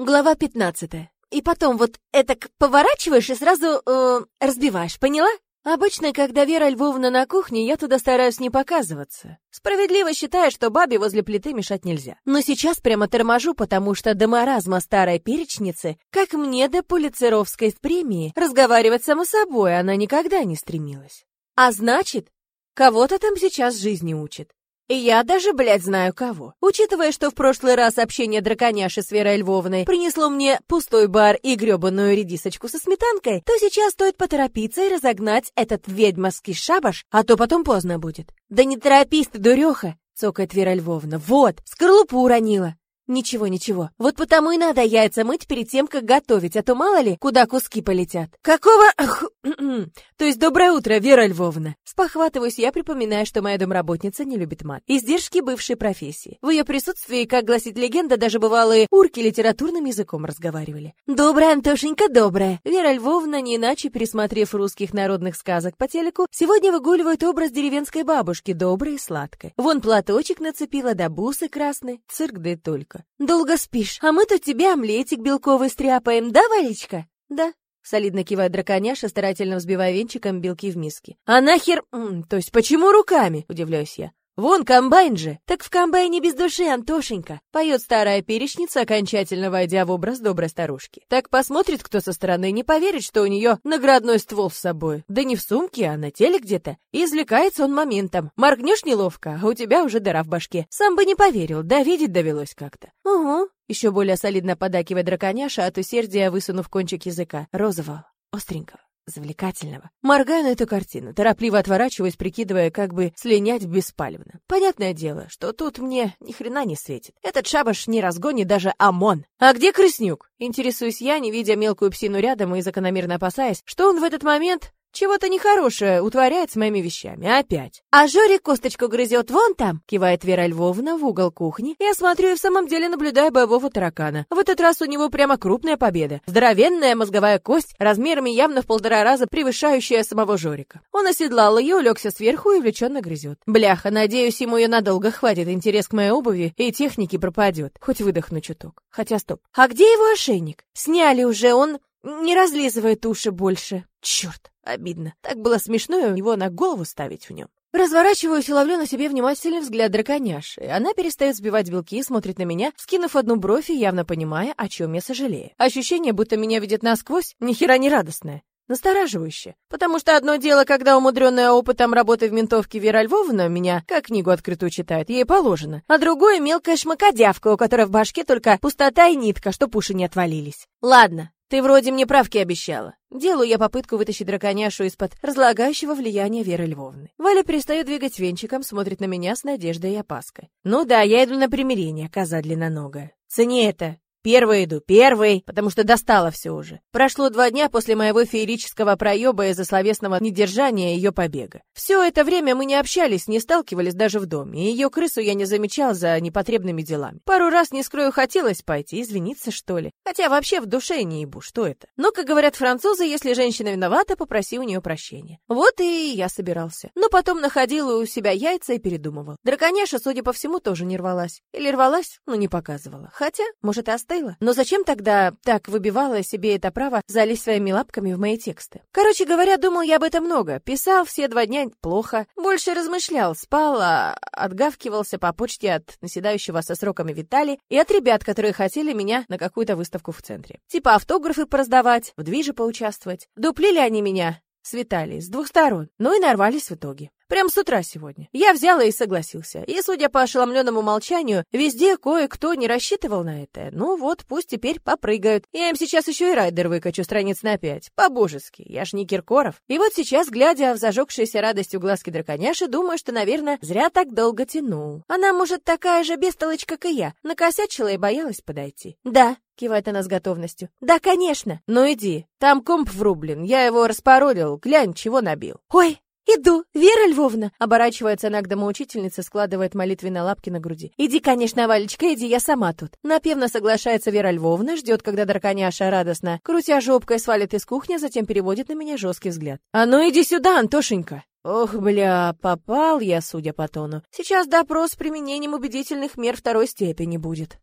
Глава 15. И потом вот это поворачиваешь и сразу э, разбиваешь, поняла? Обычно, когда Вера Львовна на кухне, я туда стараюсь не показываться. Справедливо считаю, что бабе возле плиты мешать нельзя. Но сейчас прямо торможу, потому что до маразма старой перечницы, как мне до Пулицеровской премии, разговаривать само собой она никогда не стремилась. А значит, кого-то там сейчас жизни учит. Я даже, блядь, знаю кого. Учитывая, что в прошлый раз общение драконяши с Верой Львовной принесло мне пустой бар и грёбаную редисочку со сметанкой, то сейчас стоит поторопиться и разогнать этот ведьмовский шабаш, а то потом поздно будет. Да не торопись ты, дуреха! цокает Вера Львовна. Вот, скорлупу уронила. Ничего, ничего. Вот потому и надо яйца мыть перед тем, как готовить, а то мало ли, куда куски полетят. Какого... то есть доброе утро, Вера Львовна. Спохватываюсь я, припоминая, что моя домработница не любит мат. Издержки бывшей профессии. В ее присутствии, как гласит легенда, даже бывалые урки литературным языком разговаривали. Доброе, Антошенька, доброе. Вера Львовна, не иначе пересмотрев русских народных сказок по телеку, сегодня выгуливает образ деревенской бабушки, доброй и сладкой. Вон платочек нацепила, да бусы красные, цирк да и только. Долго спишь, а мы тут тебе омлетик белковый стряпаем, да, Валечка? Да. Солидно кивает драконяша, старательно взбивая венчиком белки в миске. А нахер... То есть почему руками? Удивляюсь я. Вон комбайн же! Так в комбайне без души, Антошенька! Поет старая перечница, окончательно войдя в образ доброй старушки. Так посмотрит кто со стороны, не поверит, что у нее наградной ствол с собой. Да не в сумке, а на теле где-то. И извлекается он моментом. Моргнешь неловко, а у тебя уже дыра в башке. Сам бы не поверил, да видеть довелось как-то. Угу. Еще более солидно подакивает драконяша, от усердия высунув кончик языка. Розового, остренького завлекательного. Моргаю на эту картину, торопливо отворачиваясь, прикидывая, как бы слинять беспалевно. Понятное дело, что тут мне ни хрена не светит. Этот шабаш не разгонит даже ОМОН. А где крыснюк? Интересуюсь я, не видя мелкую псину рядом и закономерно опасаясь, что он в этот момент чего-то нехорошее утворяет с моими вещами. Опять. А Жорик косточку грызет вон там, кивает Вера Львовна в угол кухни. Я смотрю и в самом деле наблюдаю боевого таракана. В этот раз у него прямо крупная победа. Здоровенная мозговая кость, размерами явно в полтора раза превышающая самого Жорика. Он оседлал ее, улегся сверху и увлеченно грызет. Бляха, надеюсь, ему ее надолго хватит, интерес к моей обуви и технике пропадет. Хоть выдохну чуток. Хотя стоп. А где его ошейник? Сняли уже, он не разлизывает уши больше. Черт, обидно. Так было смешно его на голову ставить в нем. Разворачиваюсь и ловлю на себе внимательный взгляд драконяши. Она перестает сбивать белки и смотрит на меня, скинув одну бровь и явно понимая, о чем я сожалею. Ощущение, будто меня видят насквозь, ни хера не радостное. Настораживающе. Потому что одно дело, когда умудренная опытом работы в ментовке Вера Львовна меня, как книгу открытую читает, ей положено. А другое — мелкая шмакодявка, у которой в башке только пустота и нитка, что пуши не отвалились. Ладно, ты вроде мне правки обещала. Делаю я попытку вытащить драконяшу из-под разлагающего влияния Веры Львовны. Валя перестает двигать венчиком, смотрит на меня с надеждой и опаской. Ну да, я иду на примирение, коза длинноногая. Цени это. Первый иду, первый, потому что достало все уже. Прошло два дня после моего феерического проеба из-за словесного недержания ее побега. Все это время мы не общались, не сталкивались даже в доме, и ее крысу я не замечал за непотребными делами. Пару раз, не скрою, хотелось пойти, извиниться, что ли. Хотя вообще в душе не ебу, что это. Но, как говорят французы, если женщина виновата, попроси у нее прощения. Вот и я собирался. Но потом находил у себя яйца и передумывал. Драконяша, судя по всему, тоже не рвалась. Или рвалась, но не показывала. Хотя, может, и остыла. Но зачем тогда так выбивала себе это право залезть своими лапками в мои тексты? Короче говоря, думал я об этом много. Писал все два дня плохо. Больше размышлял, спал, а отгавкивался по почте от наседающего со сроками Витали и от ребят, которые хотели меня на какую-то выставку в центре. Типа автографы пораздавать, в движе поучаствовать. Дуплили они меня с Виталией с двух сторон, ну и нарвались в итоге. Прям с утра сегодня. Я взяла и согласился. И, судя по ошеломленному молчанию, везде кое-кто не рассчитывал на это. Ну вот, пусть теперь попрыгают. Я им сейчас еще и райдер выкачу страниц на пять. По-божески. Я ж не Киркоров. И вот сейчас, глядя в зажегшиеся радостью глазки драконяши, думаю, что, наверное, зря так долго тянул. Она, может, такая же бестолочь, как и я. Накосячила и боялась подойти. Да, кивает она с готовностью. Да, конечно. Ну иди. Там комп врублен. Я его распоролил. Глянь, чего набил. Ой, «Иду, Вера Львовна!» Оборачивается она к домоучительнице, складывает молитвенные лапки на груди. «Иди, конечно, Валечка, иди, я сама тут». Напевно соглашается Вера Львовна, ждет, когда драконяша радостно, крутя жопкой, свалит из кухни, затем переводит на меня жесткий взгляд. «А ну иди сюда, Антошенька!» Ох, бля, попал я, судя по тону. Сейчас допрос с применением убедительных мер второй степени будет.